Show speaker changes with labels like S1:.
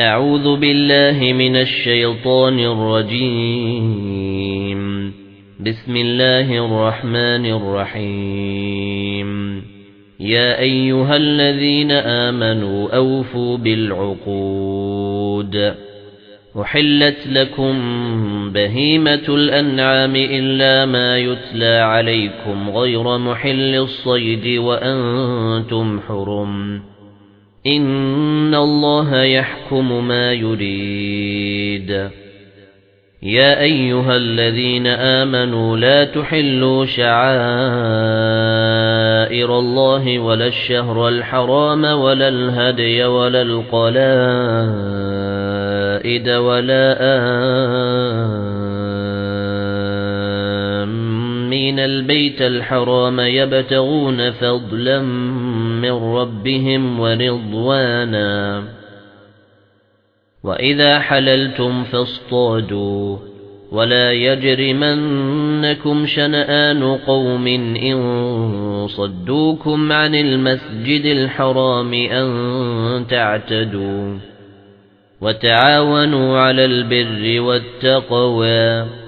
S1: أعوذ بالله من الشيطان الرجيم. بسم الله الرحمن الرحيم. يا أيها الذين آمنوا أوفوا بالعقود. وحلت لكم بهيمة الأنعام إلا ما يتلى عليكم غير محل الصيد وأنتم حرم. إِنَّ اللَّهَ يَحْكُمُ مَا يُرِيدُ. يَا أَيُّهَا الَّذِينَ آمَنُوا لَا تُحِلُّوا شَعَائِرَ اللَّهِ وَلَا الشَّهْرَ الْحَرَامَ وَلَا الْهَدْيَ وَلَا الْقَلَائِدَ وَلَا آمِّينَ الْبَيْتَ الْحَرَامَ يَبْتَغُونَ فَضْلًا مِّن رَّبِّهِمْ وَرِضْوَانًا. وَإِذَا حَلَلْتُمْ فَاصْطَادُوا. وَلَا يَجْرِمَنَّكُمْ شَنَآنُ قَوْمٍ إِن صَدُّوكُمْ عَنِ الْمَسْجِدِ الْحَرَامِ أَن تَعْتَدُوا. وَتَعَاوَنُوا عَلَى الْبِرِّ وَالتَّقْوَى.